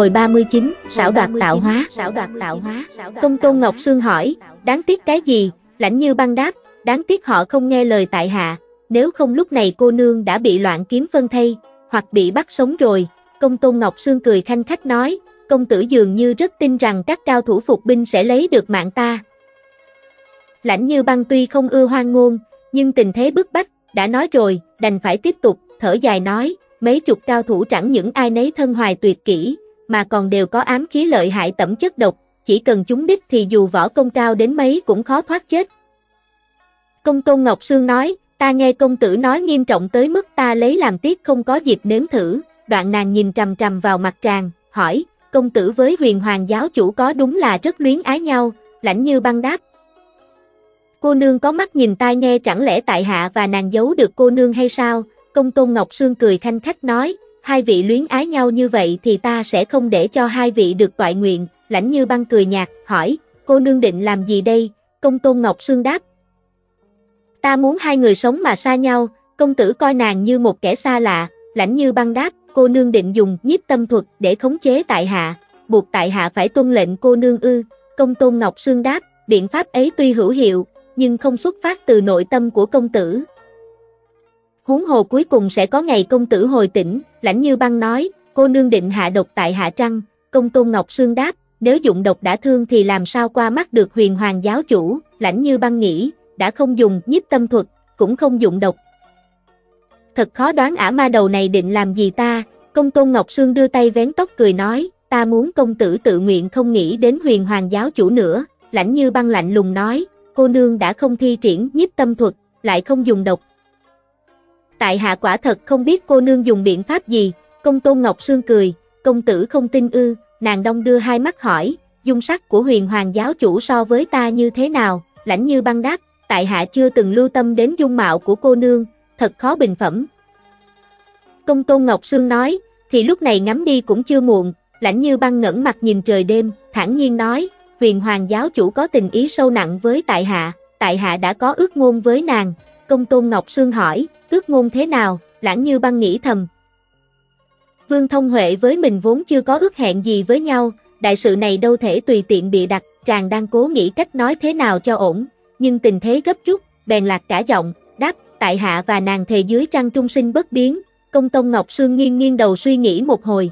Hồi 39, xảo đoạt tạo hóa, xảo đoạt tạo hóa. Công Tôn Ngọc Sương hỏi, đáng tiếc cái gì? Lãnh Như băng đáp, đáng tiếc họ không nghe lời tại hạ, nếu không lúc này cô nương đã bị loạn kiếm phân thây, hoặc bị bắt sống rồi. Công Tôn Ngọc Sương cười khanh khách nói, công tử dường như rất tin rằng các cao thủ phục binh sẽ lấy được mạng ta. Lãnh Như băng tuy không ưa hoang ngôn, nhưng tình thế bức bách, đã nói rồi, đành phải tiếp tục, thở dài nói, mấy chục cao thủ chẳng những ai nấy thân hoài tuyệt kỹ, mà còn đều có ám khí lợi hại tẩm chất độc, chỉ cần chúng đích thì dù võ công cao đến mấy cũng khó thoát chết. Công Tôn Ngọc Sương nói, ta nghe công tử nói nghiêm trọng tới mức ta lấy làm tiếc không có dịp nếm thử, đoạn nàng nhìn trầm trầm vào mặt tràng, hỏi, công tử với huyền hoàng giáo chủ có đúng là rất luyến ái nhau, lãnh như băng đáp. Cô nương có mắt nhìn tai nghe chẳng lẽ tại hạ và nàng giấu được cô nương hay sao, công tôn Ngọc Sương cười khanh khách nói, hai vị luyến ái nhau như vậy thì ta sẽ không để cho hai vị được toại nguyện, lãnh như băng cười nhạt, hỏi, cô nương định làm gì đây, công tôn Ngọc Sương đáp. Ta muốn hai người sống mà xa nhau, công tử coi nàng như một kẻ xa lạ, lãnh như băng đáp, cô nương định dùng nhiếp tâm thuật để khống chế tại hạ, buộc tại hạ phải tuân lệnh cô nương ư, công tôn Ngọc Sương đáp, biện pháp ấy tuy hữu hiệu, nhưng không xuất phát từ nội tâm của công tử, Huống hồ cuối cùng sẽ có ngày công tử hồi tỉnh, lãnh như băng nói, cô nương định hạ độc tại hạ trăng, công tôn ngọc sương đáp, nếu dụng độc đã thương thì làm sao qua mắt được huyền hoàng giáo chủ, lãnh như băng nghĩ, đã không dùng nhiếp tâm thuật, cũng không dụng độc. Thật khó đoán ả ma đầu này định làm gì ta, công tôn ngọc sương đưa tay vén tóc cười nói, ta muốn công tử tự nguyện không nghĩ đến huyền hoàng giáo chủ nữa, lãnh như băng lạnh lùng nói, cô nương đã không thi triển nhiếp tâm thuật, lại không dùng độc, tại hạ quả thật không biết cô nương dùng biện pháp gì, công tôn Ngọc Sương cười, công tử không tin ư, nàng đông đưa hai mắt hỏi, dung sắc của huyền hoàng giáo chủ so với ta như thế nào, lãnh như băng đáp, tại hạ chưa từng lưu tâm đến dung mạo của cô nương, thật khó bình phẩm. Công tôn Ngọc Sương nói, thì lúc này ngắm đi cũng chưa muộn, lãnh như băng ngẩn mặt nhìn trời đêm, thản nhiên nói, huyền hoàng giáo chủ có tình ý sâu nặng với tại hạ, tại hạ đã có ước ngôn với nàng, công tôn Ngọc Sương hỏi, ước ngôn thế nào, lãng như băng nghĩ thầm. Vương Thông Huệ với mình vốn chưa có ước hẹn gì với nhau, đại sự này đâu thể tùy tiện bị đặt, chàng đang cố nghĩ cách nói thế nào cho ổn, nhưng tình thế gấp rút, bèn lạc cả giọng, đáp, tại hạ và nàng thề dưới trăng trung sinh bất biến, công tôn Ngọc Sương nghiêng nghiêng đầu suy nghĩ một hồi.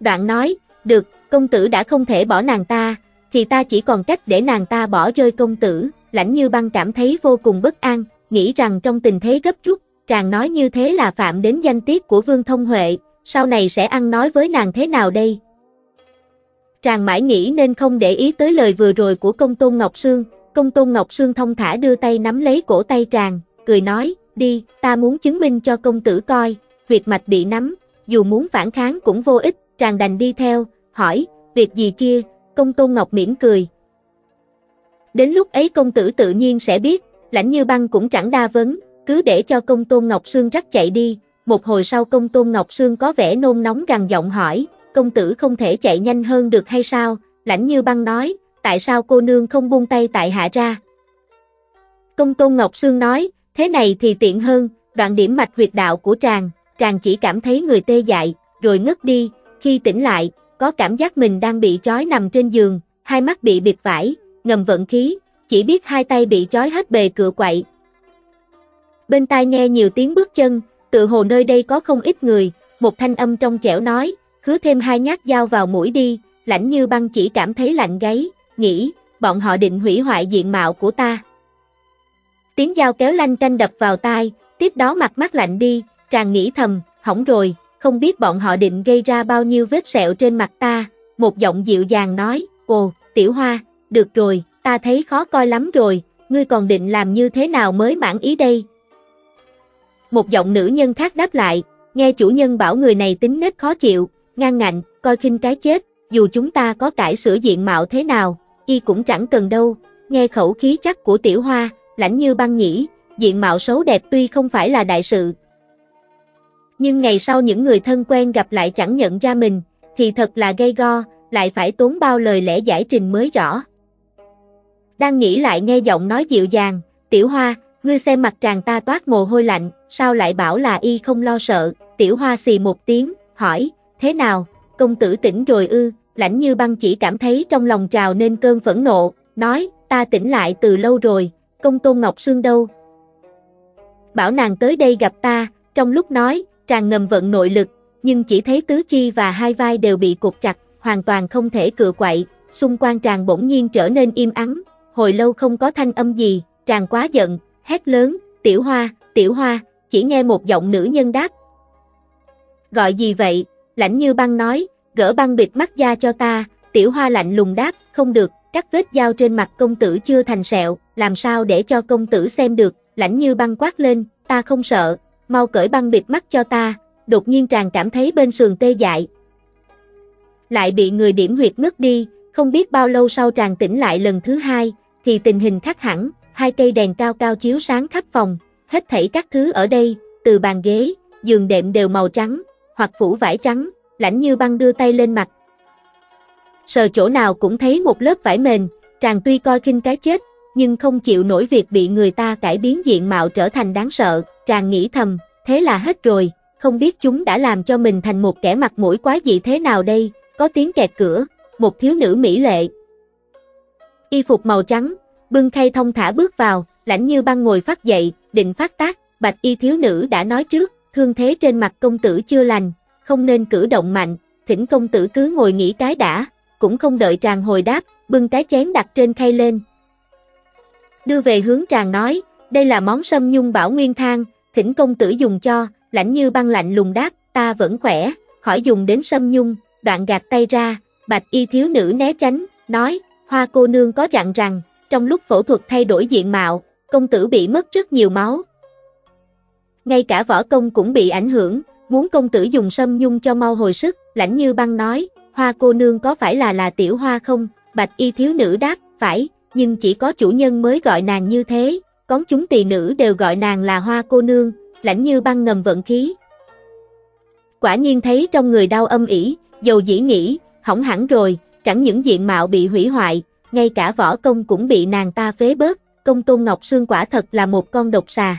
Đoạn nói, được, công tử đã không thể bỏ nàng ta, thì ta chỉ còn cách để nàng ta bỏ rơi công tử, lãnh như băng cảm thấy vô cùng bất an, nghĩ rằng trong tình thế gấp rút, chàng nói như thế là phạm đến danh tiết của Vương Thông Huệ, sau này sẽ ăn nói với nàng thế nào đây? Chàng mãi nghĩ nên không để ý tới lời vừa rồi của công tôn Ngọc Sương, công tôn Ngọc Sương thông thả đưa tay nắm lấy cổ tay chàng, cười nói, đi, ta muốn chứng minh cho công tử coi, việc mạch bị nắm, dù muốn phản kháng cũng vô ích, chàng đành đi theo, hỏi, việc gì kia, công tôn Ngọc mỉm cười. Đến lúc ấy công tử tự nhiên sẽ biết, Lãnh như băng cũng chẳng đa vấn, cứ để cho công tôn Ngọc Sương rắc chạy đi. Một hồi sau công tôn Ngọc Sương có vẻ nôn nóng gằn giọng hỏi, công tử không thể chạy nhanh hơn được hay sao? Lãnh như băng nói, tại sao cô nương không buông tay tại hạ ra? Công tôn Ngọc Sương nói, thế này thì tiện hơn, đoạn điểm mạch huyệt đạo của tràng, tràng chỉ cảm thấy người tê dại, rồi ngất đi, khi tỉnh lại, có cảm giác mình đang bị trói nằm trên giường, hai mắt bị bịt vải, ngầm vận khí, chỉ biết hai tay bị trói hết bề cựa quậy. Bên tai nghe nhiều tiếng bước chân, tự hồ nơi đây có không ít người, một thanh âm trong trẻo nói, hứa thêm hai nhát dao vào mũi đi, lãnh như băng chỉ cảm thấy lạnh gáy, nghĩ, bọn họ định hủy hoại diện mạo của ta. Tiếng dao kéo lanh canh đập vào tai, tiếp đó mặt mắt lạnh đi, tràn nghĩ thầm, hỏng rồi, không biết bọn họ định gây ra bao nhiêu vết sẹo trên mặt ta. Một giọng dịu dàng nói, ồ, tiểu hoa, được rồi, ta thấy khó coi lắm rồi, ngươi còn định làm như thế nào mới mãn ý đây? Một giọng nữ nhân khác đáp lại, nghe chủ nhân bảo người này tính nết khó chịu, ngang ngạnh, coi khinh cái chết, dù chúng ta có cải sửa diện mạo thế nào, y cũng chẳng cần đâu, nghe khẩu khí chắc của tiểu hoa, lãnh như băng nhĩ, diện mạo xấu đẹp tuy không phải là đại sự. Nhưng ngày sau những người thân quen gặp lại chẳng nhận ra mình, thì thật là gây go, lại phải tốn bao lời lẽ giải trình mới rõ. Đang nghĩ lại nghe giọng nói dịu dàng, tiểu hoa, ngươi xem mặt tràng ta toát mồ hôi lạnh, sao lại bảo là y không lo sợ, tiểu hoa xì một tiếng, hỏi, thế nào, công tử tỉnh rồi ư, lãnh như băng chỉ cảm thấy trong lòng trào nên cơn phẫn nộ, nói, ta tỉnh lại từ lâu rồi, công tôn Ngọc Sương đâu? Bảo nàng tới đây gặp ta, trong lúc nói, tràng ngầm vận nội lực, nhưng chỉ thấy tứ chi và hai vai đều bị cục chặt, hoàn toàn không thể cựa quậy, xung quanh tràng bỗng nhiên trở nên im ắng, hồi lâu không có thanh âm gì, tràn quá giận, hét lớn, tiểu hoa, tiểu hoa, chỉ nghe một giọng nữ nhân đáp. Gọi gì vậy? Lãnh như băng nói, gỡ băng bịt mắt da cho ta, tiểu hoa lạnh lùng đáp, không được, các vết dao trên mặt công tử chưa thành sẹo, làm sao để cho công tử xem được, lãnh như băng quát lên, ta không sợ, mau cởi băng bịt mắt cho ta, đột nhiên tràn cảm thấy bên sườn tê dại. Lại bị người điểm huyệt ngất đi, không biết bao lâu sau tràn tỉnh lại lần thứ hai, thì tình hình khác hẳn, hai cây đèn cao cao chiếu sáng khắp phòng, hết thảy các thứ ở đây, từ bàn ghế, giường đệm đều màu trắng, hoặc phủ vải trắng, lãnh như băng đưa tay lên mặt. Sờ chỗ nào cũng thấy một lớp vải mền, tràng tuy coi khinh cái chết, nhưng không chịu nổi việc bị người ta cải biến diện mạo trở thành đáng sợ, tràng nghĩ thầm, thế là hết rồi, không biết chúng đã làm cho mình thành một kẻ mặt mũi quá dị thế nào đây, có tiếng kẹt cửa, một thiếu nữ mỹ lệ. Y phục màu trắng, bưng khay thông thả bước vào, lãnh như băng ngồi phát dậy, định phát tác, bạch y thiếu nữ đã nói trước, thương thế trên mặt công tử chưa lành, không nên cử động mạnh, thỉnh công tử cứ ngồi nghỉ cái đã, cũng không đợi tràng hồi đáp, bưng cái chén đặt trên khay lên. Đưa về hướng tràng nói, đây là món sâm nhung bảo nguyên thang, thỉnh công tử dùng cho, lãnh như băng lạnh lùng đáp, ta vẫn khỏe, khỏi dùng đến sâm nhung, đoạn gạt tay ra, bạch y thiếu nữ né tránh, nói, hoa cô nương có dặn rằng, trong lúc phẫu thuật thay đổi diện mạo, công tử bị mất rất nhiều máu. Ngay cả võ công cũng bị ảnh hưởng, muốn công tử dùng sâm nhung cho mau hồi sức, lãnh như băng nói, hoa cô nương có phải là là tiểu hoa không, bạch y thiếu nữ đáp, phải, nhưng chỉ có chủ nhân mới gọi nàng như thế, có chúng tỳ nữ đều gọi nàng là hoa cô nương, lãnh như băng ngầm vận khí. Quả nhiên thấy trong người đau âm ỉ, dầu dĩ nghĩ, hỏng hẳn rồi, chẳng những diện mạo bị hủy hoại, ngay cả võ công cũng bị nàng ta phế bớt, công tôn ngọc xương quả thật là một con độc xà.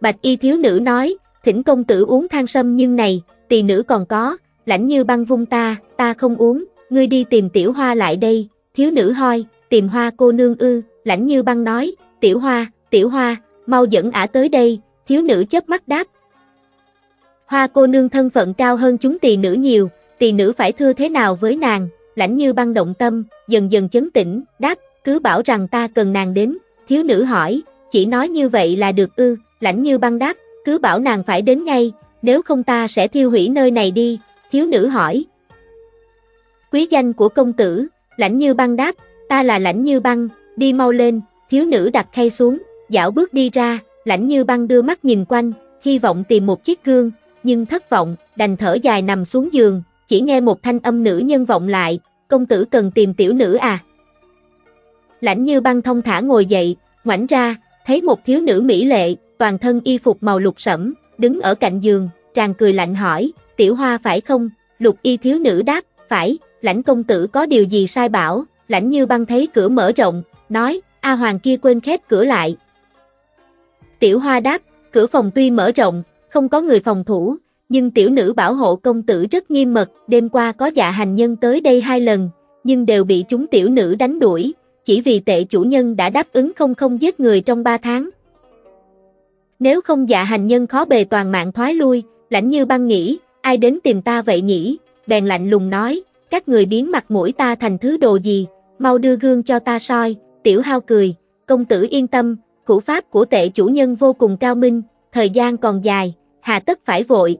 Bạch y thiếu nữ nói, thỉnh công tử uống than sâm nhưng này, tỳ nữ còn có, lãnh như băng vung ta, ta không uống, ngươi đi tìm tiểu hoa lại đây, thiếu nữ hoi, tìm hoa cô nương ư, lãnh như băng nói, tiểu hoa, tiểu hoa, mau dẫn ả tới đây, thiếu nữ chớp mắt đáp. Hoa cô nương thân phận cao hơn chúng tỳ nữ nhiều, tỳ nữ phải thưa thế nào với nàng, lãnh như băng động tâm, dần dần chấn tĩnh, đáp, cứ bảo rằng ta cần nàng đến, thiếu nữ hỏi, chỉ nói như vậy là được ư, lãnh như băng đáp, cứ bảo nàng phải đến ngay, nếu không ta sẽ thiêu hủy nơi này đi, thiếu nữ hỏi. Quý danh của công tử, lãnh như băng đáp, ta là lãnh như băng, đi mau lên, thiếu nữ đặt khay xuống, dạo bước đi ra, lãnh như băng đưa mắt nhìn quanh, hy vọng tìm một chiếc gương, nhưng thất vọng, đành thở dài nằm xuống giường, chỉ nghe một thanh âm nữ nhân vọng lại, công tử cần tìm tiểu nữ à. Lãnh như băng thông thả ngồi dậy, ngoảnh ra, thấy một thiếu nữ mỹ lệ, toàn thân y phục màu lục sẫm, đứng ở cạnh giường, tràn cười lạnh hỏi, tiểu hoa phải không? Lục y thiếu nữ đáp, phải, lãnh công tử có điều gì sai bảo, lãnh như băng thấy cửa mở rộng, nói, A Hoàng kia quên khép cửa lại. Tiểu hoa đáp, cửa phòng tuy mở rộng, không có người phòng thủ, nhưng tiểu nữ bảo hộ công tử rất nghiêm mật, đêm qua có dạ hành nhân tới đây hai lần, nhưng đều bị chúng tiểu nữ đánh đuổi, chỉ vì tệ chủ nhân đã đáp ứng không không giết người trong ba tháng. Nếu không dạ hành nhân khó bề toàn mạng thoái lui, lãnh như băng nghĩ, ai đến tìm ta vậy nhỉ, bèn lạnh lùng nói, các người biến mặt mũi ta thành thứ đồ gì, mau đưa gương cho ta soi, tiểu hao cười, công tử yên tâm, thủ pháp của tệ chủ nhân vô cùng cao minh, thời gian còn dài, hà tất phải vội.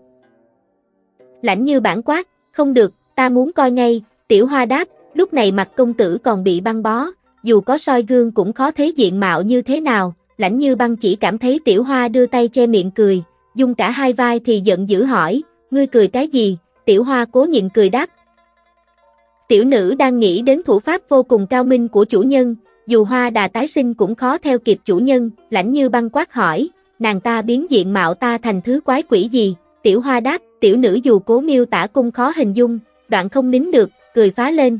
Lãnh như bản quát, không được, ta muốn coi ngay, tiểu hoa đáp, lúc này mặt công tử còn bị băng bó, dù có soi gương cũng khó thấy diện mạo như thế nào, lãnh như băng chỉ cảm thấy tiểu hoa đưa tay che miệng cười, dùng cả hai vai thì giận dữ hỏi, ngươi cười cái gì, tiểu hoa cố nhịn cười đáp. Tiểu nữ đang nghĩ đến thủ pháp vô cùng cao minh của chủ nhân, dù hoa đà tái sinh cũng khó theo kịp chủ nhân, lãnh như băng quát hỏi, nàng ta biến diện mạo ta thành thứ quái quỷ gì, tiểu hoa đáp, tiểu nữ dù cố miêu tả cung khó hình dung, đoạn không nín được, cười phá lên.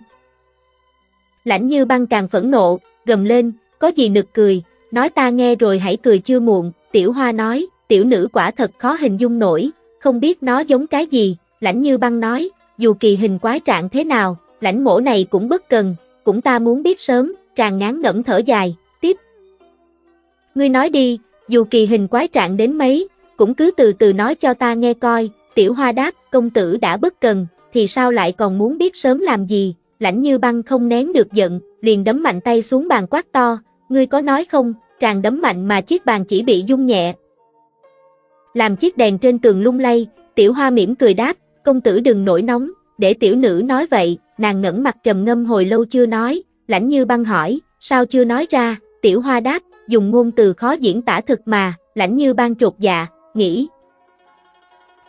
Lãnh như băng càng phẫn nộ, gầm lên, có gì nực cười, nói ta nghe rồi hãy cười chưa muộn, tiểu hoa nói, tiểu nữ quả thật khó hình dung nổi, không biết nó giống cái gì, lãnh như băng nói, dù kỳ hình quái trạng thế nào, lãnh mổ này cũng bất cần, cũng ta muốn biết sớm, tràn ngán ngẫm thở dài, tiếp. Ngươi nói đi, dù kỳ hình quái trạng đến mấy, cũng cứ từ từ nói cho ta nghe coi, tiểu hoa đáp, công tử đã bất cần, thì sao lại còn muốn biết sớm làm gì, lãnh như băng không nén được giận, liền đấm mạnh tay xuống bàn quát to, ngươi có nói không, tràn đấm mạnh mà chiếc bàn chỉ bị dung nhẹ. Làm chiếc đèn trên tường lung lay, tiểu hoa mỉm cười đáp, công tử đừng nổi nóng, để tiểu nữ nói vậy, nàng ngẩn mặt trầm ngâm hồi lâu chưa nói, lãnh như băng hỏi, sao chưa nói ra, tiểu hoa đáp, dùng ngôn từ khó diễn tả thực mà, lãnh như băng trột dạ, nghĩ.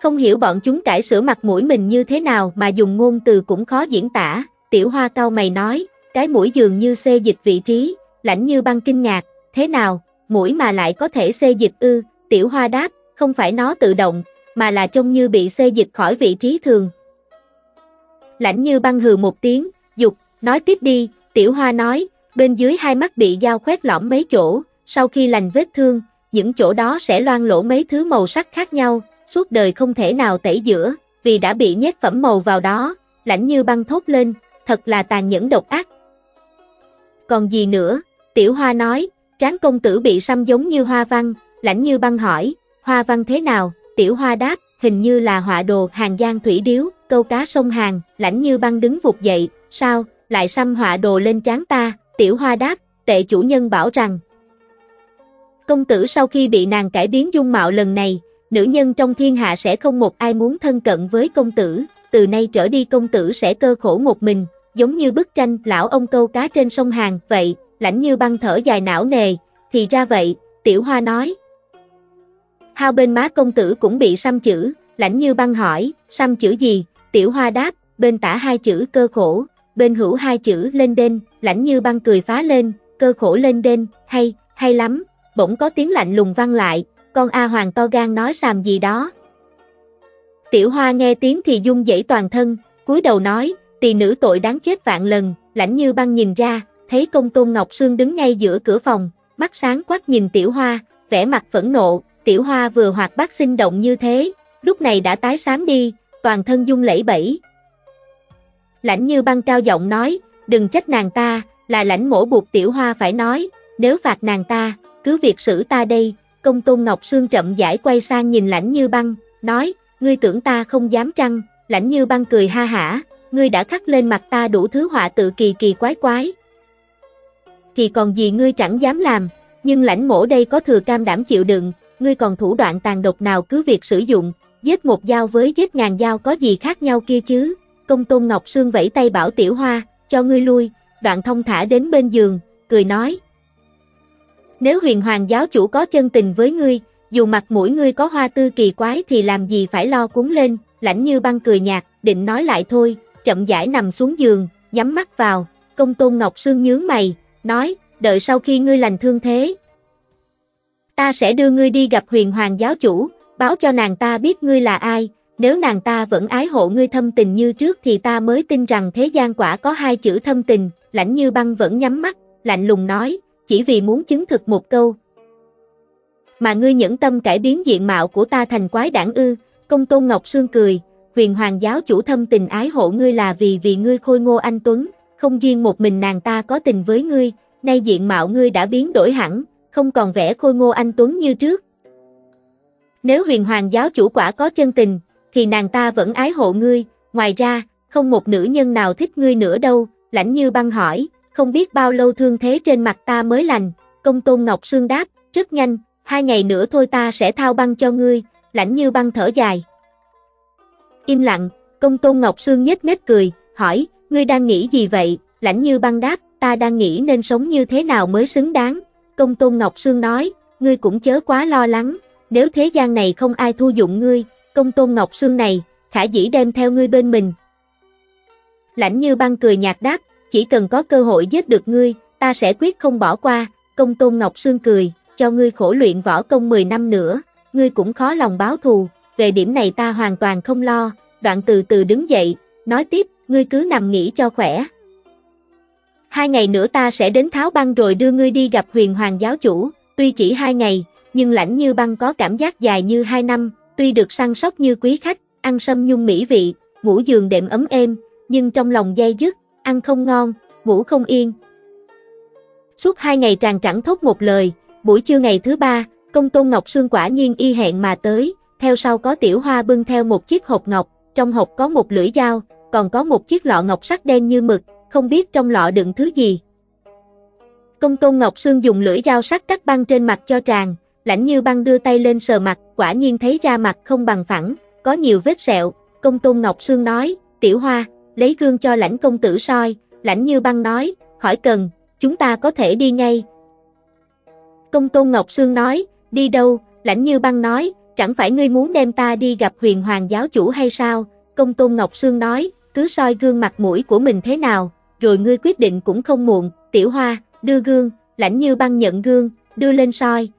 Không hiểu bọn chúng cải sửa mặt mũi mình như thế nào mà dùng ngôn từ cũng khó diễn tả, tiểu hoa cao mày nói, cái mũi dường như xê dịch vị trí, lãnh như băng kinh ngạc, thế nào, mũi mà lại có thể xê dịch ư, tiểu hoa đáp, không phải nó tự động, mà là trông như bị xê dịch khỏi vị trí thường. Lãnh như băng hừ một tiếng, dục, nói tiếp đi, tiểu hoa nói, bên dưới hai mắt bị dao khoét lõm mấy chỗ, sau khi lành vết thương, những chỗ đó sẽ loang lỗ mấy thứ màu sắc khác nhau, suốt đời không thể nào tẩy giữa, vì đã bị nhét phẩm màu vào đó, lãnh như băng thốt lên, thật là tàn nhẫn độc ác. Còn gì nữa, tiểu hoa nói, tráng công tử bị xăm giống như hoa văn, lãnh như băng hỏi, hoa văn thế nào, tiểu hoa đáp, hình như là họa đồ hàng giang thủy điếu, câu cá sông hàng, lãnh như băng đứng vụt dậy, sao, lại xăm họa đồ lên trán ta, tiểu hoa đáp, tệ chủ nhân bảo rằng. Công tử sau khi bị nàng cải biến dung mạo lần này, nữ nhân trong thiên hạ sẽ không một ai muốn thân cận với công tử, từ nay trở đi công tử sẽ cơ khổ một mình, giống như bức tranh lão ông câu cá trên sông hàng, vậy, lãnh như băng thở dài não nề, thì ra vậy, tiểu hoa nói. Hao bên má công tử cũng bị xăm chữ, lãnh như băng hỏi, xăm chữ gì, tiểu hoa đáp, bên tả hai chữ cơ khổ, bên hữu hai chữ lên đên, lãnh như băng cười phá lên, cơ khổ lên đên, hay, hay lắm, bỗng có tiếng lạnh lùng vang lại, con A Hoàng to gan nói xàm gì đó. Tiểu Hoa nghe tiếng thì dung dãy toàn thân, cúi đầu nói, tỳ nữ tội đáng chết vạn lần, lãnh như băng nhìn ra, thấy công tôn Ngọc Sương đứng ngay giữa cửa phòng, mắt sáng quắc nhìn Tiểu Hoa, vẻ mặt phẫn nộ, Tiểu Hoa vừa hoạt bát sinh động như thế, lúc này đã tái xám đi, toàn thân dung lẫy bẫy. Lãnh như băng cao giọng nói, đừng trách nàng ta, là lãnh mổ buộc Tiểu Hoa phải nói, nếu phạt nàng ta, cứ việc xử ta đây, công tôn Ngọc Sương chậm giải quay sang nhìn lãnh như băng, nói, ngươi tưởng ta không dám trăng, lãnh như băng cười ha hả, ngươi đã khắc lên mặt ta đủ thứ họa tự kỳ kỳ quái quái. Thì còn gì ngươi chẳng dám làm, nhưng lãnh mổ đây có thừa cam đảm chịu đựng, ngươi còn thủ đoạn tàn độc nào cứ việc sử dụng, giết một dao với giết ngàn dao có gì khác nhau kia chứ, công tôn Ngọc Sương vẫy tay bảo tiểu hoa, cho ngươi lui, đoạn thông thả đến bên giường, cười nói, nếu huyền hoàng giáo chủ có chân tình với ngươi, dù mặt mũi ngươi có hoa tư kỳ quái thì làm gì phải lo cuốn lên, lãnh như băng cười nhạt, định nói lại thôi, chậm rãi nằm xuống giường, nhắm mắt vào, công tôn ngọc sương nhướng mày, nói, đợi sau khi ngươi lành thương thế. Ta sẽ đưa ngươi đi gặp huyền hoàng giáo chủ, báo cho nàng ta biết ngươi là ai, nếu nàng ta vẫn ái hộ ngươi thâm tình như trước thì ta mới tin rằng thế gian quả có hai chữ thâm tình, lãnh như băng vẫn nhắm mắt, lạnh lùng nói, chỉ vì muốn chứng thực một câu. Mà ngươi nhẫn tâm cải biến diện mạo của ta thành quái đảng ư, công tôn Ngọc Sương cười, huyền hoàng giáo chủ thâm tình ái hộ ngươi là vì vì ngươi khôi ngô anh Tuấn, không riêng một mình nàng ta có tình với ngươi, nay diện mạo ngươi đã biến đổi hẳn, không còn vẻ khôi ngô anh Tuấn như trước. Nếu huyền hoàng giáo chủ quả có chân tình, thì nàng ta vẫn ái hộ ngươi, ngoài ra, không một nữ nhân nào thích ngươi nữa đâu, lãnh như băng hỏi, không biết bao lâu thương thế trên mặt ta mới lành, công tôn Ngọc Sương đáp, rất nhanh, hai ngày nữa thôi ta sẽ thao băng cho ngươi, lãnh như băng thở dài. Im lặng, công tôn Ngọc Sương nhếch mép cười, hỏi, ngươi đang nghĩ gì vậy, lãnh như băng đáp, ta đang nghĩ nên sống như thế nào mới xứng đáng, công tôn Ngọc Sương nói, ngươi cũng chớ quá lo lắng, nếu thế gian này không ai thu dụng ngươi, công tôn Ngọc Sương này, khả dĩ đem theo ngươi bên mình. Lãnh như băng cười nhạt đáp, chỉ cần có cơ hội giết được ngươi, ta sẽ quyết không bỏ qua, công tôn Ngọc Sương cười, cho ngươi khổ luyện võ công 10 năm nữa, ngươi cũng khó lòng báo thù, về điểm này ta hoàn toàn không lo, đoạn từ từ đứng dậy, nói tiếp, ngươi cứ nằm nghỉ cho khỏe. Hai ngày nữa ta sẽ đến tháo băng rồi đưa ngươi đi gặp huyền hoàng giáo chủ, tuy chỉ hai ngày, nhưng lãnh như băng có cảm giác dài như hai năm, tuy được săn sóc như quý khách, ăn sâm nhung mỹ vị, ngủ giường đệm ấm êm, nhưng trong lòng dây dứt, ăn không ngon, ngủ không yên. Suốt hai ngày tràn trẳng thốt một lời, buổi trưa ngày thứ ba, công tôn Ngọc Sương quả nhiên y hẹn mà tới, theo sau có tiểu hoa bưng theo một chiếc hộp ngọc, trong hộp có một lưỡi dao, còn có một chiếc lọ ngọc sắc đen như mực, không biết trong lọ đựng thứ gì. Công tôn Ngọc Sương dùng lưỡi dao sắc cắt băng trên mặt cho tràn, lãnh như băng đưa tay lên sờ mặt, quả nhiên thấy ra mặt không bằng phẳng, có nhiều vết sẹo, công tôn Ngọc Sương nói, tiểu hoa, lấy gương cho lãnh công tử soi, lãnh như băng nói, khỏi cần, chúng ta có thể đi ngay. Công tôn Ngọc Sương nói, đi đâu, lãnh như băng nói, chẳng phải ngươi muốn đem ta đi gặp huyền hoàng giáo chủ hay sao, công tôn Ngọc Sương nói, cứ soi gương mặt mũi của mình thế nào, rồi ngươi quyết định cũng không muộn, tiểu hoa, đưa gương, lãnh như băng nhận gương, đưa lên soi.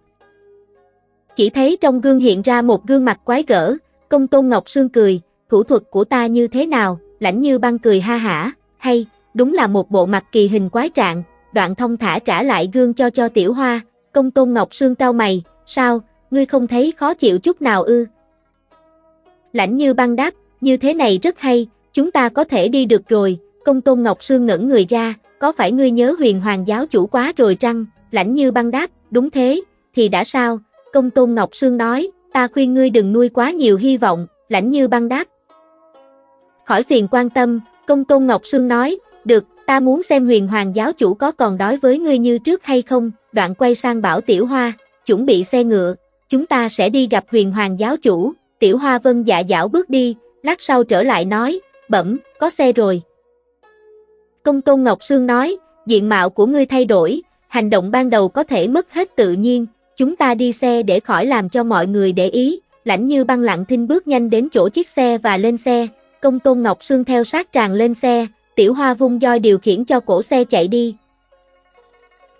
Chỉ thấy trong gương hiện ra một gương mặt quái gở, công tôn Ngọc Sương cười, thủ thuật của ta như thế nào, lãnh như băng cười ha hả, hay, đúng là một bộ mặt kỳ hình quái trạng, đoạn thông thả trả lại gương cho cho tiểu hoa, công tôn Ngọc Sương cao mày, sao, ngươi không thấy khó chịu chút nào ư? Lãnh như băng đáp, như thế này rất hay, chúng ta có thể đi được rồi, công tôn Ngọc Sương ngẩn người ra, có phải ngươi nhớ huyền hoàng giáo chủ quá rồi trăng, lãnh như băng đáp, đúng thế, thì đã sao, công tôn Ngọc Sương nói, ta khuyên ngươi đừng nuôi quá nhiều hy vọng, lãnh như băng đáp. Khỏi phiền quan tâm, công tôn Ngọc Sương nói, được, ta muốn xem huyền hoàng giáo chủ có còn đói với ngươi như trước hay không, đoạn quay sang bảo tiểu hoa, chuẩn bị xe ngựa, chúng ta sẽ đi gặp huyền hoàng giáo chủ, tiểu hoa vân dạ dảo bước đi, lát sau trở lại nói, bẩm, có xe rồi. Công tôn Ngọc Sương nói, diện mạo của ngươi thay đổi, hành động ban đầu có thể mất hết tự nhiên, chúng ta đi xe để khỏi làm cho mọi người để ý, lãnh như băng lặng thinh bước nhanh đến chỗ chiếc xe và lên xe, công tôn Ngọc Sương theo sát tràn lên xe, tiểu hoa vung roi điều khiển cho cổ xe chạy đi.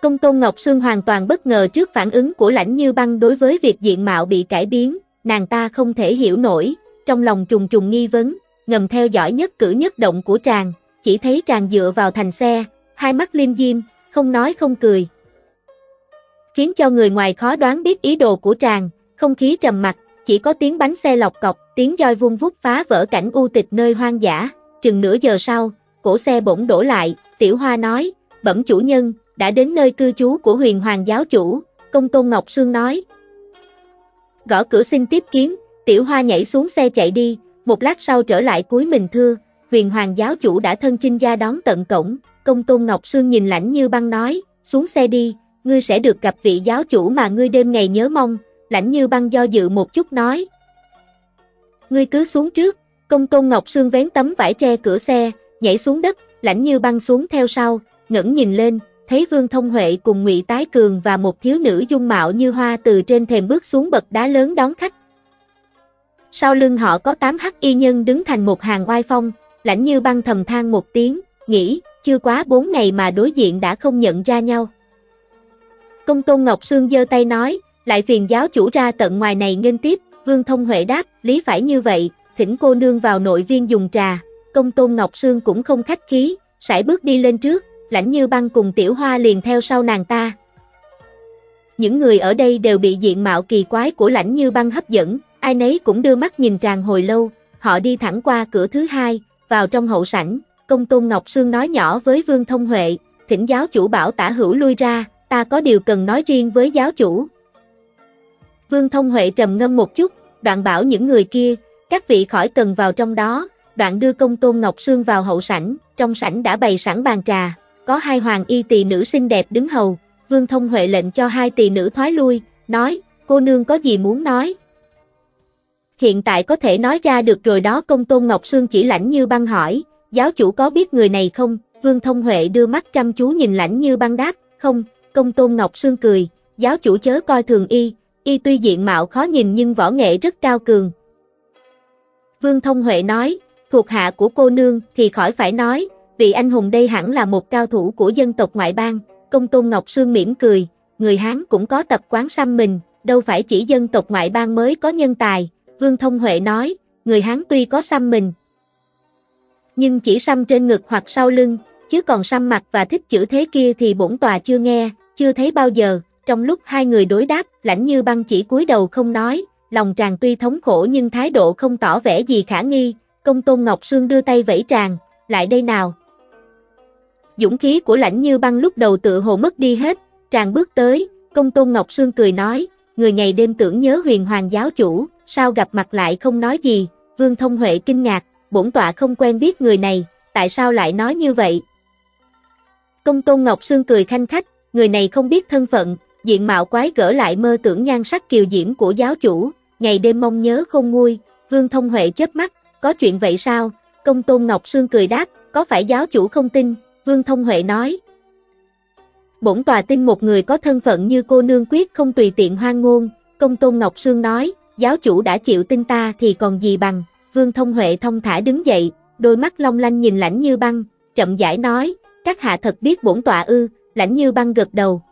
Công tôn Ngọc Sương hoàn toàn bất ngờ trước phản ứng của lãnh như băng đối với việc diện mạo bị cải biến, nàng ta không thể hiểu nổi, trong lòng trùng trùng nghi vấn, ngầm theo dõi nhất cử nhất động của tràng, chỉ thấy tràng dựa vào thành xe, hai mắt liêm diêm, không nói không cười. Khiến cho người ngoài khó đoán biết ý đồ của tràng, không khí trầm mặc, chỉ có tiếng bánh xe lọc cọc, tiếng roi vung vút phá vỡ cảnh u tịch nơi hoang dã, chừng nửa giờ sau, cổ xe bỗng đổ lại, tiểu hoa nói, bẩm chủ nhân, đã đến nơi cư trú của huyền hoàng giáo chủ, công tôn Ngọc Sương nói. Gõ cửa xin tiếp kiến, tiểu hoa nhảy xuống xe chạy đi, một lát sau trở lại cuối mình thưa, huyền hoàng giáo chủ đã thân chinh ra đón tận cổng, công tôn Ngọc Sương nhìn lãnh như băng nói, xuống xe đi, ngươi sẽ được gặp vị giáo chủ mà ngươi đêm ngày nhớ mong, lãnh như băng do dự một chút nói. Ngươi cứ xuống trước, công tôn Ngọc Sương vén tấm vải tre cửa xe, nhảy xuống đất, lãnh như băng xuống theo sau, ngẩng nhìn lên, thấy Vương Thông Huệ cùng Ngụy Tái Cường và một thiếu nữ dung mạo như hoa từ trên thềm bước xuống bậc đá lớn đón khách. Sau lưng họ có tám hắc y nhân đứng thành một hàng oai phong, lãnh như băng thầm than một tiếng, nghĩ, chưa quá bốn ngày mà đối diện đã không nhận ra nhau. Công tôn Ngọc Sương giơ tay nói, lại phiền giáo chủ ra tận ngoài này nghênh tiếp, Vương Thông Huệ đáp, lý phải như vậy, thỉnh cô nương vào nội viên dùng trà, công tôn Ngọc Sương cũng không khách khí, sải bước đi lên trước, lãnh như băng cùng tiểu hoa liền theo sau nàng ta. Những người ở đây đều bị diện mạo kỳ quái của lãnh như băng hấp dẫn, ai nấy cũng đưa mắt nhìn tràn hồi lâu, họ đi thẳng qua cửa thứ hai, vào trong hậu sảnh, công tôn Ngọc Sương nói nhỏ với Vương Thông Huệ, thỉnh giáo chủ bảo tả hữu lui ra, ta có điều cần nói riêng với giáo chủ. Vương Thông Huệ trầm ngâm một chút, đoạn bảo những người kia, các vị khỏi cần vào trong đó, đoạn đưa công tôn Ngọc Sương vào hậu sảnh, trong sảnh đã bày sẵn bàn trà, có hai hoàng y tỳ nữ xinh đẹp đứng hầu, Vương Thông Huệ lệnh cho hai tỳ nữ thoái lui, nói, cô nương có gì muốn nói. Hiện tại có thể nói ra được rồi đó công tôn Ngọc Sương chỉ lãnh như băng hỏi, giáo chủ có biết người này không? Vương Thông Huệ đưa mắt chăm chú nhìn lãnh như băng đáp, không, công tôn Ngọc Sương cười, giáo chủ chớ coi thường y, y tuy diện mạo khó nhìn nhưng võ nghệ rất cao cường. Vương Thông Huệ nói, thuộc hạ của cô nương thì khỏi phải nói, vị anh hùng đây hẳn là một cao thủ của dân tộc ngoại bang, công tôn Ngọc Sương mỉm cười, người Hán cũng có tập quán xăm mình, đâu phải chỉ dân tộc ngoại bang mới có nhân tài, Vương Thông Huệ nói, người Hán tuy có xăm mình, nhưng chỉ xăm trên ngực hoặc sau lưng, chứ còn xăm mặt và thích chữ thế kia thì bổn tòa chưa nghe, chưa thấy bao giờ. Trong lúc hai người đối đáp, lãnh như băng chỉ cúi đầu không nói, lòng tràng tuy thống khổ nhưng thái độ không tỏ vẻ gì khả nghi. Công tôn Ngọc Sương đưa tay vẫy tràng, lại đây nào. Dũng khí của lãnh như băng lúc đầu tự hồ mất đi hết, tràng bước tới, công tôn Ngọc Sương cười nói, người ngày đêm tưởng nhớ huyền hoàng giáo chủ, sao gặp mặt lại không nói gì, Vương Thông Huệ kinh ngạc, bổn tọa không quen biết người này, tại sao lại nói như vậy? Công tôn Ngọc Sương cười khanh khách, người này không biết thân phận, diện mạo quái gỡ lại mơ tưởng nhan sắc kiều diễm của giáo chủ, ngày đêm mong nhớ không nguôi, Vương Thông Huệ chớp mắt, có chuyện vậy sao? Công tôn Ngọc Sương cười đáp, có phải giáo chủ không tin? Vương Thông Huệ nói. Bổn tòa tin một người có thân phận như cô nương quyết không tùy tiện hoang ngôn, công tôn Ngọc Sương nói, giáo chủ đã chịu tin ta thì còn gì bằng, Vương Thông Huệ thông thả đứng dậy, đôi mắt long lanh nhìn lãnh như băng, chậm rãi nói, các hạ thật biết bổn tọa ư, lãnh như băng gật đầu.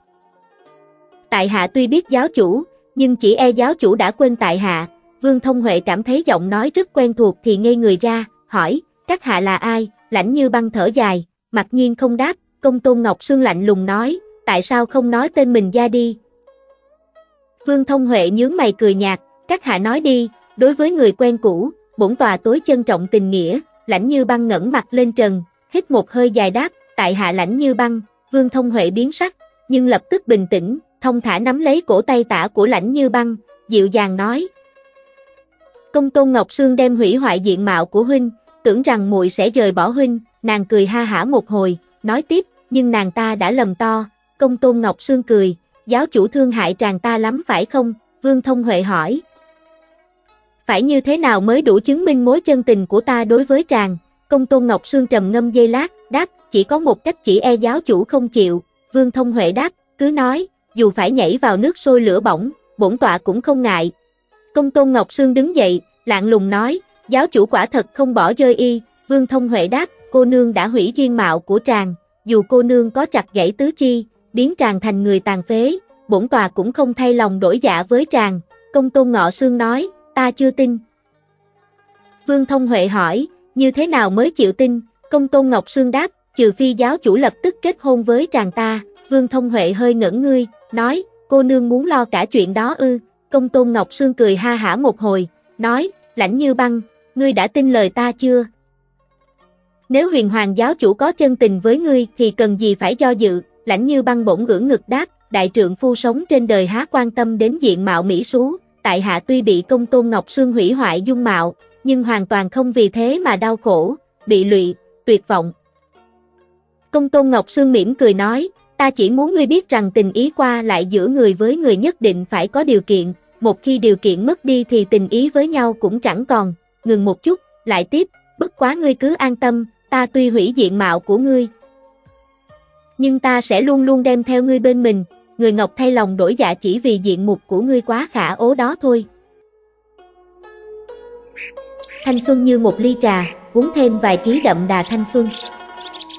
Tại hạ tuy biết giáo chủ, nhưng chỉ e giáo chủ đã quên tại hạ, Vương Thông Huệ cảm thấy giọng nói rất quen thuộc thì ngây người ra, hỏi, các hạ là ai, lãnh như băng thở dài, mặc nhiên không đáp, công tôn Ngọc Sương lạnh lùng nói, tại sao không nói tên mình ra đi. Vương Thông Huệ nhướng mày cười nhạt, các hạ nói đi, đối với người quen cũ, bổn tòa tối trân trọng tình nghĩa, lãnh như băng ngẩng mặt lên trần, hít một hơi dài đáp, tại hạ lãnh như băng, vương thông huệ biến sắc, nhưng lập tức bình tĩnh, thông thả nắm lấy cổ tay tả của lãnh như băng, dịu dàng nói. Công tôn Ngọc Sương đem hủy hoại diện mạo của huynh, tưởng rằng muội sẽ rời bỏ huynh, nàng cười ha hả một hồi, nói tiếp, nhưng nàng ta đã lầm to, công tôn Ngọc Sương cười, giáo chủ thương hại tràng ta lắm phải không, vương thông huệ hỏi, phải như thế nào mới đủ chứng minh mối chân tình của ta đối với tràng? Công tôn Ngọc Sương trầm ngâm dây lát, đáp, chỉ có một cách chỉ e giáo chủ không chịu. Vương Thông Huệ đáp, cứ nói, dù phải nhảy vào nước sôi lửa bỏng, bổn tọa cũng không ngại. Công tôn Ngọc Sương đứng dậy, lạng lùng nói, giáo chủ quả thật không bỏ rơi y. Vương Thông Huệ đáp, cô nương đã hủy duyên mạo của tràng, dù cô nương có chặt gãy tứ chi, biến tràng thành người tàn phế, bổn tòa cũng không thay lòng đổi dạ với tràng. Công tôn Ngọ Sương nói, ta chưa tin. Vương Thông Huệ hỏi, như thế nào mới chịu tin, công tôn Ngọc Sương đáp, trừ phi giáo chủ lập tức kết hôn với tràng ta, Vương Thông Huệ hơi ngẩn ngươi, nói, cô nương muốn lo cả chuyện đó ư, công tôn Ngọc Sương cười ha hả một hồi, nói, lãnh như băng, ngươi đã tin lời ta chưa? Nếu huyền hoàng giáo chủ có chân tình với ngươi thì cần gì phải do dự, lãnh như băng bỗng ngưỡng ngực đáp, đại trượng phu sống trên đời há quan tâm đến diện mạo mỹ xú, tại hạ tuy bị công tôn Ngọc Sương hủy hoại dung mạo, nhưng hoàn toàn không vì thế mà đau khổ, bị lụy, tuyệt vọng. Công tôn Ngọc Sương mỉm cười nói, ta chỉ muốn ngươi biết rằng tình ý qua lại giữa người với người nhất định phải có điều kiện, một khi điều kiện mất đi thì tình ý với nhau cũng chẳng còn, ngừng một chút, lại tiếp, bất quá ngươi cứ an tâm, ta tuy hủy diện mạo của ngươi. Nhưng ta sẽ luôn luôn đem theo ngươi bên mình, người Ngọc thay lòng đổi dạ chỉ vì diện mục của ngươi quá khả ố đó thôi. Thanh xuân như một ly trà, uống thêm vài ký đậm đà thanh xuân.